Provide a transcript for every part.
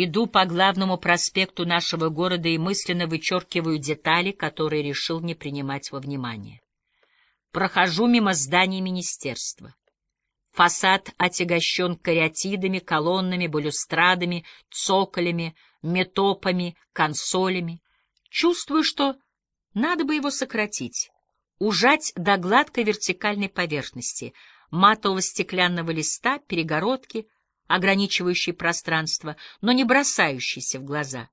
Иду по главному проспекту нашего города и мысленно вычеркиваю детали, которые решил не принимать во внимание. Прохожу мимо зданий министерства. Фасад отягощен кариатидами, колоннами, балюстрадами, цоколями, метопами, консолями. Чувствую, что надо бы его сократить, ужать до гладкой вертикальной поверхности, матового стеклянного листа, перегородки — ограничивающий пространство, но не бросающийся в глаза.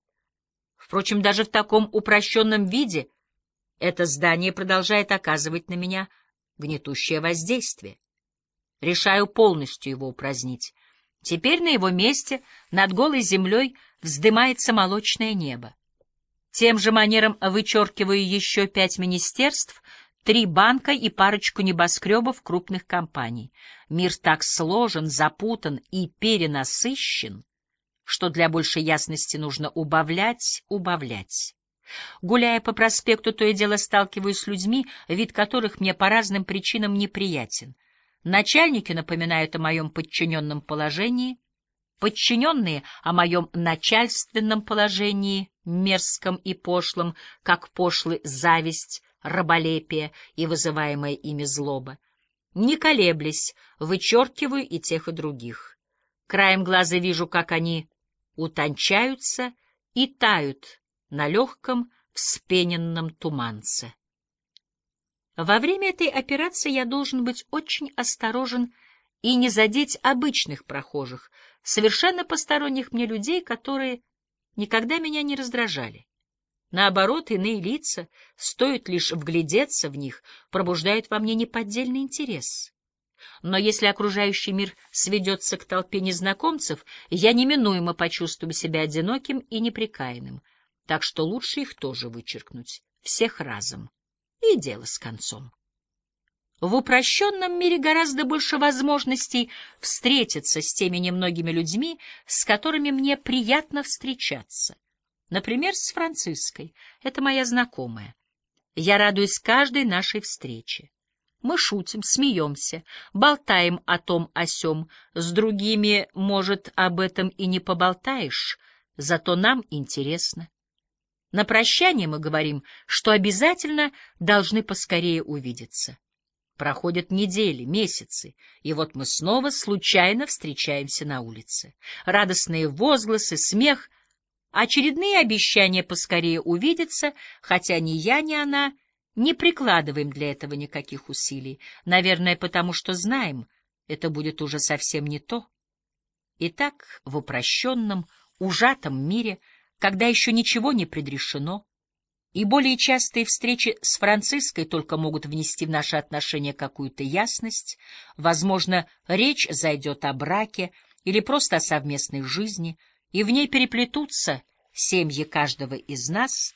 Впрочем, даже в таком упрощенном виде это здание продолжает оказывать на меня гнетущее воздействие. Решаю полностью его упразднить. Теперь на его месте над голой землей вздымается молочное небо. Тем же манером вычеркиваю еще пять министерств, три банка и парочку небоскребов крупных компаний. Мир так сложен, запутан и перенасыщен, что для большей ясности нужно убавлять, убавлять. Гуляя по проспекту, то и дело сталкиваюсь с людьми, вид которых мне по разным причинам неприятен. Начальники напоминают о моем подчиненном положении, подчиненные о моем начальственном положении, мерзком и пошлом, как пошлый зависть, раболепие и вызываемая ими злоба. Не колеблясь, вычеркиваю и тех, и других. Краем глаза вижу, как они утончаются и тают на легком вспененном туманце. Во время этой операции я должен быть очень осторожен и не задеть обычных прохожих, совершенно посторонних мне людей, которые никогда меня не раздражали. Наоборот, иные лица, стоит лишь вглядеться в них, пробуждают во мне неподдельный интерес. Но если окружающий мир сведется к толпе незнакомцев, я неминуемо почувствую себя одиноким и неприкаянным, так что лучше их тоже вычеркнуть, всех разом, и дело с концом. В упрощенном мире гораздо больше возможностей встретиться с теми немногими людьми, с которыми мне приятно встречаться. Например, с Франциской. Это моя знакомая. Я радуюсь каждой нашей встрече. Мы шутим, смеемся, болтаем о том о сём. С другими, может, об этом и не поболтаешь, зато нам интересно. На прощание мы говорим, что обязательно должны поскорее увидеться. Проходят недели, месяцы, и вот мы снова случайно встречаемся на улице. Радостные возгласы, смех Очередные обещания поскорее увидеться, хотя ни я, ни она не прикладываем для этого никаких усилий. Наверное, потому что знаем, это будет уже совсем не то. Итак, в упрощенном, ужатом мире, когда еще ничего не предрешено, и более частые встречи с Франциской только могут внести в наши отношения какую-то ясность, возможно, речь зайдет о браке или просто о совместной жизни — и в ней переплетутся семьи каждого из нас,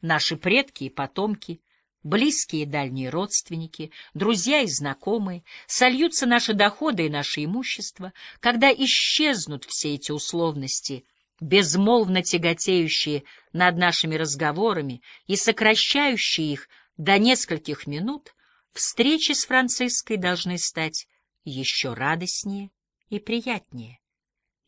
наши предки и потомки, близкие и дальние родственники, друзья и знакомые, сольются наши доходы и наше имущество, когда исчезнут все эти условности, безмолвно тяготеющие над нашими разговорами и сокращающие их до нескольких минут, встречи с Франциской должны стать еще радостнее и приятнее.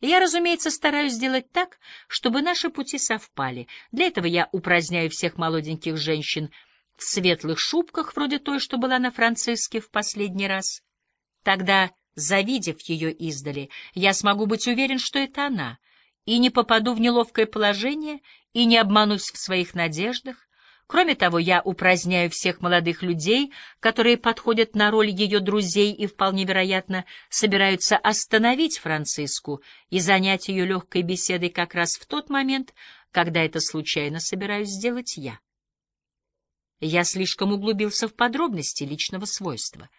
Я, разумеется, стараюсь сделать так, чтобы наши пути совпали. Для этого я упраздняю всех молоденьких женщин в светлых шубках, вроде той, что была на Франциске в последний раз. Тогда, завидев ее издали, я смогу быть уверен, что это она, и не попаду в неловкое положение, и не обманусь в своих надеждах, Кроме того, я упраздняю всех молодых людей, которые подходят на роль ее друзей и, вполне вероятно, собираются остановить Франциску и занять ее легкой беседой как раз в тот момент, когда это случайно собираюсь сделать я. Я слишком углубился в подробности личного свойства.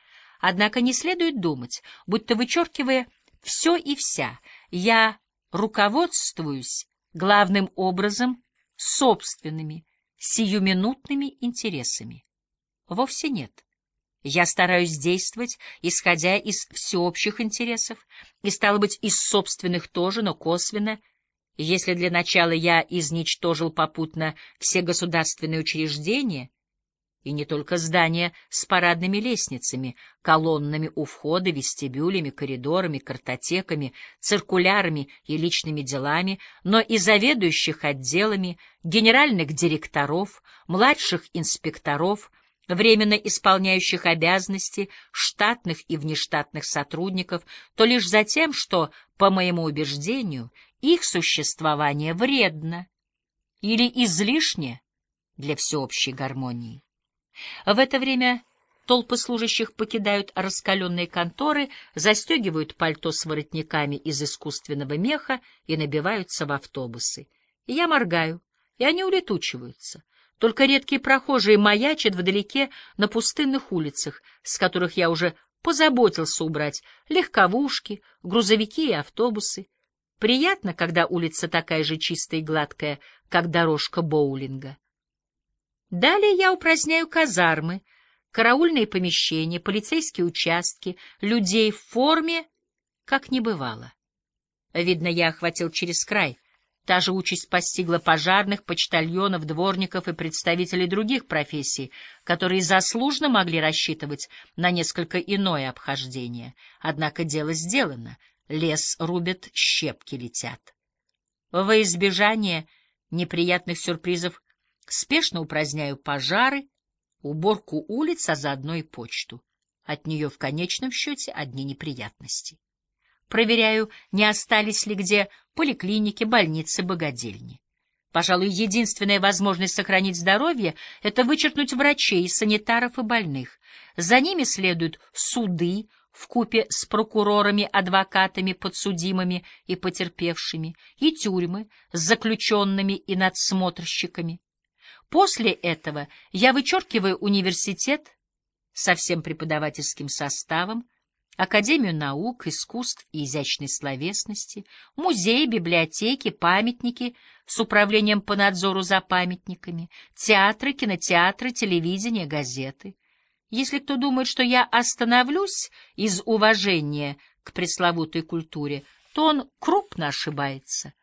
Однако не следует думать, будто вычеркивая все и вся, я руководствуюсь главным образом собственными, сиюминутными интересами. Вовсе нет. Я стараюсь действовать, исходя из всеобщих интересов, и, стало быть, из собственных тоже, но косвенно. Если для начала я изничтожил попутно все государственные учреждения, И не только здания с парадными лестницами, колоннами у входа, вестибюлями, коридорами, картотеками, циркулярами и личными делами, но и заведующих отделами, генеральных директоров, младших инспекторов, временно исполняющих обязанности, штатных и внештатных сотрудников, то лишь за тем, что, по моему убеждению, их существование вредно или излишне для всеобщей гармонии. В это время толпы служащих покидают раскаленные конторы, застегивают пальто с воротниками из искусственного меха и набиваются в автобусы. Я моргаю, и они улетучиваются. Только редкие прохожие маячат вдалеке на пустынных улицах, с которых я уже позаботился убрать легковушки, грузовики и автобусы. Приятно, когда улица такая же чистая и гладкая, как дорожка боулинга. Далее я упраздняю казармы, караульные помещения, полицейские участки, людей в форме, как не бывало. Видно, я охватил через край. Та же участь постигла пожарных, почтальонов, дворников и представителей других профессий, которые заслуженно могли рассчитывать на несколько иное обхождение. Однако дело сделано. Лес рубят, щепки летят. Во избежание неприятных сюрпризов Спешно упраздняю пожары, уборку улиц, а заодно и почту. От нее в конечном счете одни неприятности. Проверяю, не остались ли где поликлиники, больницы, богадельни. Пожалуй, единственная возможность сохранить здоровье — это вычеркнуть врачей, санитаров и больных. За ними следуют суды в купе с прокурорами, адвокатами, подсудимыми и потерпевшими, и тюрьмы с заключенными и надсмотрщиками. После этого я вычеркиваю университет со всем преподавательским составом, Академию наук, искусств и изящной словесности, музеи, библиотеки, памятники с управлением по надзору за памятниками, театры, кинотеатры, телевидение, газеты. Если кто думает, что я остановлюсь из уважения к пресловутой культуре, то он крупно ошибается.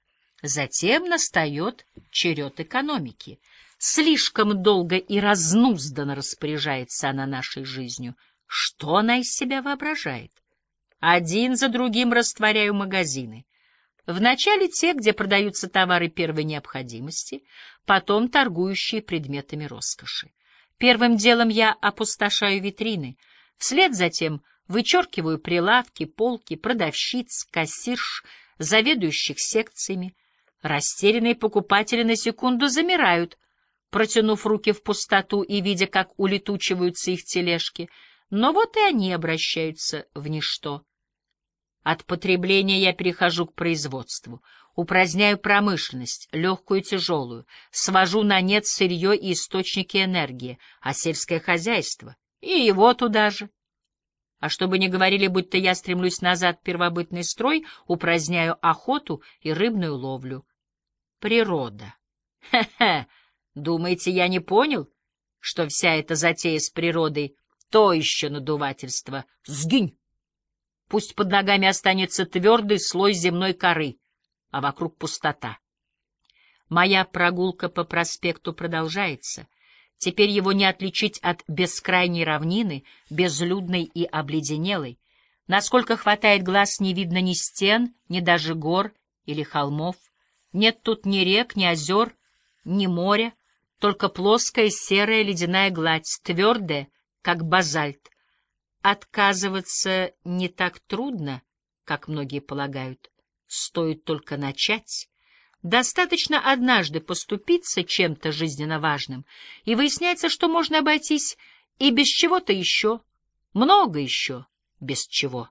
Затем настает черед экономики — Слишком долго и разнузданно распоряжается она нашей жизнью. Что она из себя воображает? Один за другим растворяю магазины. Вначале те, где продаются товары первой необходимости, потом торгующие предметами роскоши. Первым делом я опустошаю витрины, вслед за тем вычеркиваю прилавки, полки, продавщиц, кассирш, заведующих секциями. Растерянные покупатели на секунду замирают — протянув руки в пустоту и видя, как улетучиваются их тележки, но вот и они обращаются в ничто. От потребления я перехожу к производству, упраздняю промышленность, легкую и тяжелую, свожу на нет сырье и источники энергии, а сельское хозяйство, и его туда же. А чтобы не говорили, будто я стремлюсь назад первобытный строй, упраздняю охоту и рыбную ловлю. Природа. Хе-хе! Думаете, я не понял, что вся эта затея с природой — то еще надувательство? Сгинь! Пусть под ногами останется твердый слой земной коры, а вокруг пустота. Моя прогулка по проспекту продолжается. Теперь его не отличить от бескрайней равнины, безлюдной и обледенелой. Насколько хватает глаз, не видно ни стен, ни даже гор или холмов. Нет тут ни рек, ни озер, ни моря, только плоская серая ледяная гладь, твердая, как базальт. Отказываться не так трудно, как многие полагают. Стоит только начать. Достаточно однажды поступиться чем-то жизненно важным, и выясняется, что можно обойтись и без чего-то еще, много еще без чего.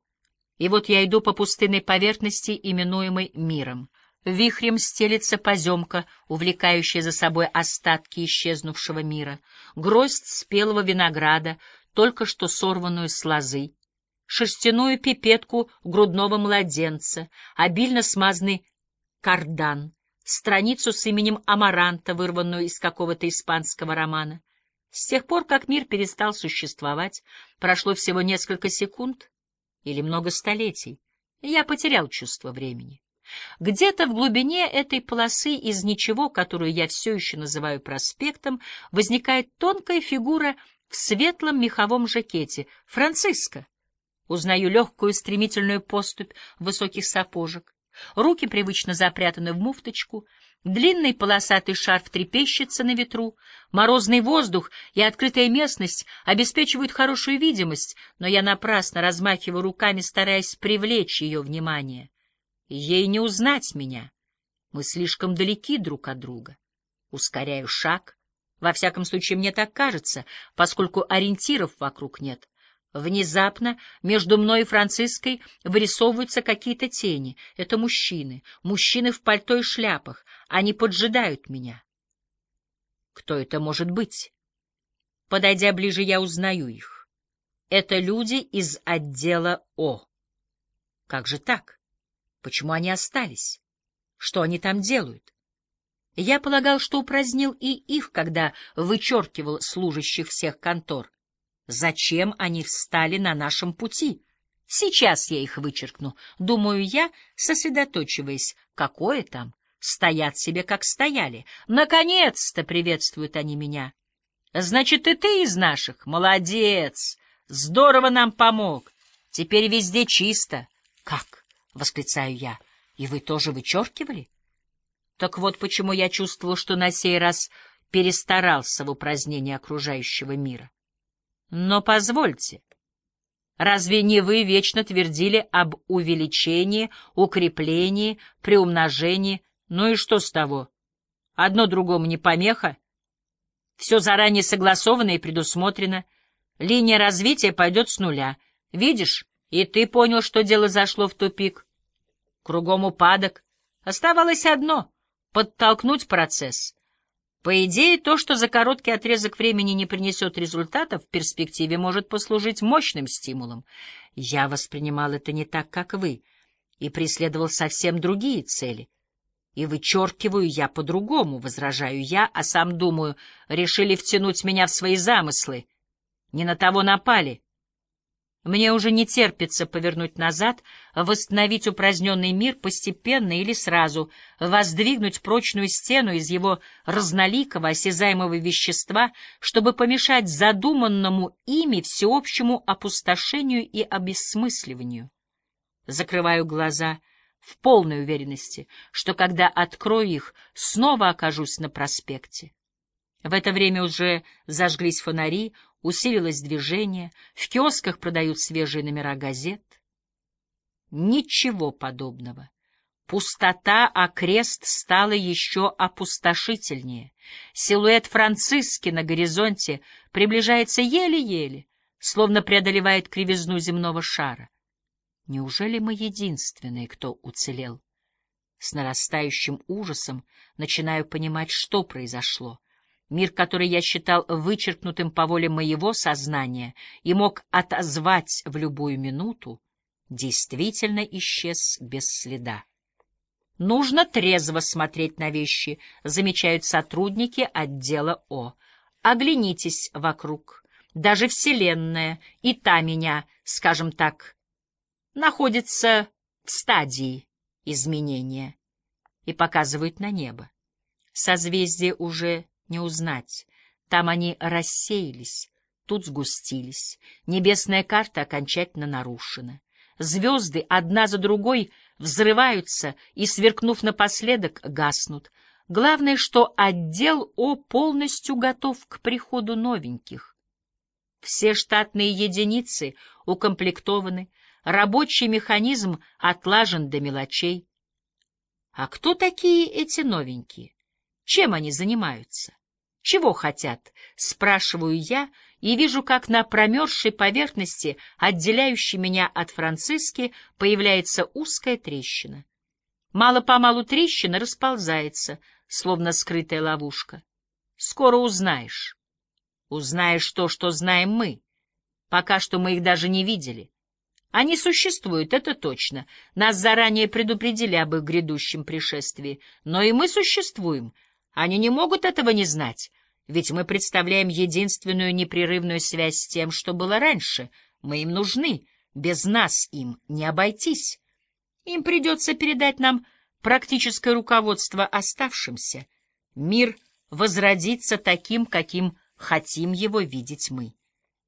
И вот я иду по пустынной поверхности, именуемой миром. Вихрем стелится поземка, увлекающая за собой остатки исчезнувшего мира, гроздь спелого винограда, только что сорванную с лозы, шерстяную пипетку грудного младенца, обильно смазанный кардан, страницу с именем Амаранта, вырванную из какого-то испанского романа. С тех пор, как мир перестал существовать, прошло всего несколько секунд или много столетий, и я потерял чувство времени. Где-то в глубине этой полосы из ничего, которую я все еще называю проспектом, возникает тонкая фигура в светлом меховом жакете. Франциска. Узнаю легкую стремительную поступь высоких сапожек. Руки привычно запрятаны в муфточку, длинный полосатый шарф трепещется на ветру, морозный воздух и открытая местность обеспечивают хорошую видимость, но я напрасно размахиваю руками, стараясь привлечь ее внимание. Ей не узнать меня. Мы слишком далеки друг от друга. Ускоряю шаг. Во всяком случае, мне так кажется, поскольку ориентиров вокруг нет. Внезапно между мной и Франциской вырисовываются какие-то тени. Это мужчины, мужчины в пальто и шляпах. Они поджидают меня. Кто это может быть? Подойдя ближе, я узнаю их. Это люди из отдела О. Как же так? Почему они остались? Что они там делают? Я полагал, что упразднил и их, когда вычеркивал служащих всех контор. Зачем они встали на нашем пути? Сейчас я их вычеркну, думаю я, сосредоточиваясь, какое там. Стоят себе, как стояли. Наконец-то приветствуют они меня. Значит, и ты из наших? Молодец! Здорово нам помог. Теперь везде чисто. Как? — восклицаю я. И вы тоже вычеркивали? Так вот почему я чувствовал, что на сей раз перестарался в упразднении окружающего мира. Но позвольте, разве не вы вечно твердили об увеличении, укреплении, приумножении? Ну и что с того? Одно другому не помеха. Все заранее согласовано и предусмотрено. Линия развития пойдет с нуля. Видишь, и ты понял, что дело зашло в тупик. Кругом упадок. Оставалось одно — подтолкнуть процесс. По идее, то, что за короткий отрезок времени не принесет результатов, в перспективе может послужить мощным стимулом. Я воспринимал это не так, как вы, и преследовал совсем другие цели. И вычеркиваю я по-другому, возражаю я, а сам думаю, решили втянуть меня в свои замыслы. Не на того напали. Мне уже не терпится повернуть назад, восстановить упраздненный мир постепенно или сразу, воздвигнуть прочную стену из его разноликого осязаемого вещества, чтобы помешать задуманному ими всеобщему опустошению и обесмысливанию. Закрываю глаза в полной уверенности, что когда открою их, снова окажусь на проспекте. В это время уже зажглись фонари, усилилось движение, в киосках продают свежие номера газет. Ничего подобного. Пустота, а крест стала еще опустошительнее. Силуэт Франциски на горизонте приближается еле-еле, словно преодолевает кривизну земного шара. Неужели мы единственные, кто уцелел? С нарастающим ужасом начинаю понимать, что произошло. Мир, который я считал вычеркнутым по воле моего сознания и мог отозвать в любую минуту, действительно исчез без следа. Нужно трезво смотреть на вещи, замечают сотрудники отдела О. Оглянитесь вокруг. Даже Вселенная, и та меня, скажем так, находится в стадии изменения и показывают на небо. Созвездия уже не узнать. Там они рассеялись, тут сгустились. Небесная карта окончательно нарушена. Звезды одна за другой взрываются и, сверкнув напоследок, гаснут. Главное, что отдел О полностью готов к приходу новеньких. Все штатные единицы укомплектованы, рабочий механизм отлажен до мелочей. А кто такие эти новенькие? Чем они занимаются? Чего хотят? Спрашиваю я и вижу, как на промерзшей поверхности, отделяющей меня от Франциски, появляется узкая трещина. Мало-помалу трещина расползается, словно скрытая ловушка. Скоро узнаешь. Узнаешь то, что знаем мы. Пока что мы их даже не видели. Они существуют, это точно. Нас заранее предупредили об их грядущем пришествии. Но и мы существуем. Они не могут этого не знать. Ведь мы представляем единственную непрерывную связь с тем, что было раньше. Мы им нужны. Без нас им не обойтись. Им придется передать нам практическое руководство оставшимся, мир возродится таким, каким хотим его видеть мы.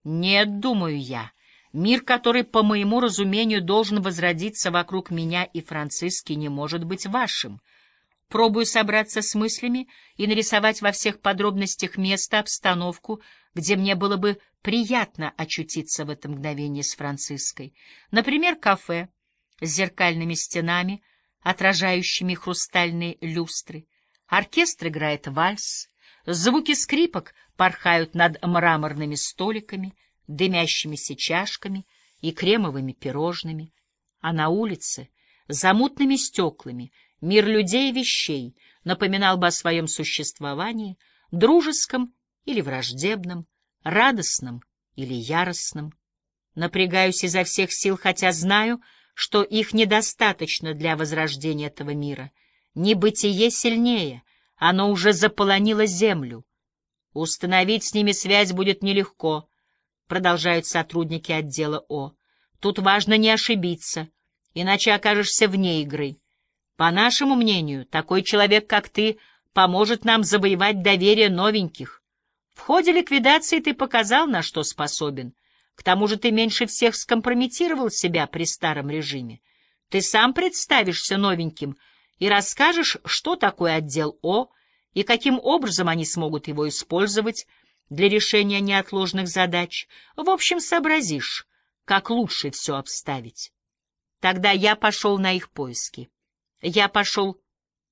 Нет, думаю я, мир, который, по моему разумению, должен возродиться вокруг меня и Франциски, не может быть вашим. Пробую собраться с мыслями и нарисовать во всех подробностях место, обстановку, где мне было бы приятно очутиться в это мгновение с Франциской. Например, кафе с зеркальными стенами, отражающими хрустальные люстры. Оркестр играет вальс, звуки скрипок порхают над мраморными столиками, дымящимися чашками и кремовыми пирожными, а на улице, за мутными стеклами, мир людей и вещей напоминал бы о своем существовании, дружеском или враждебном, радостном или яростном. Напрягаюсь изо всех сил, хотя знаю, что их недостаточно для возрождения этого мира. Небытие сильнее, оно уже заполонило землю. Установить с ними связь будет нелегко, продолжают сотрудники отдела О. Тут важно не ошибиться, иначе окажешься вне игры. По нашему мнению, такой человек, как ты, поможет нам завоевать доверие новеньких. В ходе ликвидации ты показал, на что способен. К тому же ты меньше всех скомпрометировал себя при старом режиме. Ты сам представишься новеньким и расскажешь, что такое отдел О и каким образом они смогут его использовать для решения неотложных задач. В общем, сообразишь, как лучше все обставить. Тогда я пошел на их поиски. Я пошел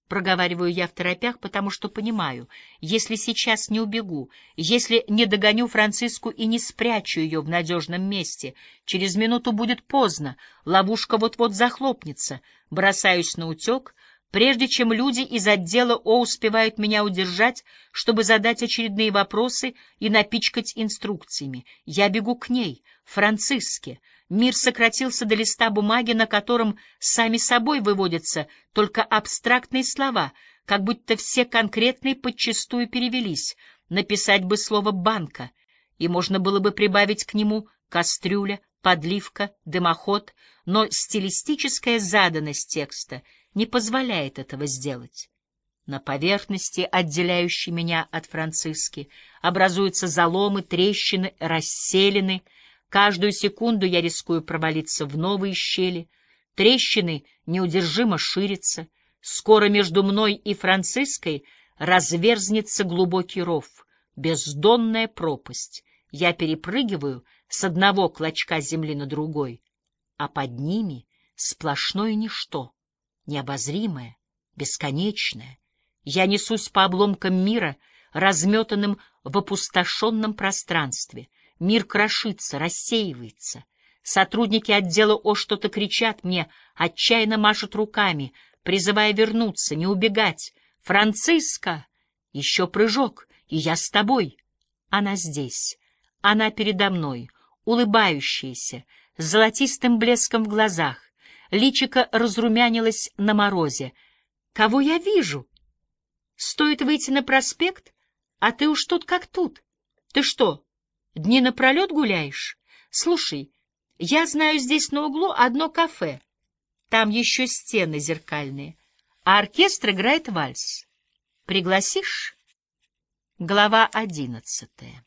Проговариваю я в торопях, потому что понимаю, если сейчас не убегу, если не догоню Франциску и не спрячу ее в надежном месте, через минуту будет поздно, ловушка вот-вот захлопнется, бросаюсь на утек, прежде чем люди из отдела О успевают меня удержать, чтобы задать очередные вопросы и напичкать инструкциями. Я бегу к ней, Франциске, Мир сократился до листа бумаги, на котором сами собой выводятся только абстрактные слова, как будто все конкретные подчастую перевелись. Написать бы слово «банка», и можно было бы прибавить к нему «кастрюля», «подливка», «дымоход», но стилистическая заданность текста не позволяет этого сделать. На поверхности, отделяющей меня от Франциски, образуются заломы, трещины, расселины — Каждую секунду я рискую провалиться в новые щели. Трещины неудержимо ширятся. Скоро между мной и Франциской разверзнется глубокий ров, бездонная пропасть. Я перепрыгиваю с одного клочка земли на другой, а под ними сплошное ничто, необозримое, бесконечное. Я несусь по обломкам мира, разметанным в опустошенном пространстве — Мир крошится, рассеивается. Сотрудники отдела О что-то кричат мне, отчаянно машут руками, призывая вернуться, не убегать. «Франциска!» Еще прыжок, и я с тобой. Она здесь, она передо мной, улыбающаяся, с золотистым блеском в глазах. Личико разрумянилось на морозе. Кого я вижу? Стоит выйти на проспект, а ты уж тут как тут. Ты что, Дни напролет гуляешь? Слушай, я знаю здесь на углу одно кафе. Там еще стены зеркальные, а оркестр играет вальс. Пригласишь? Глава одиннадцатая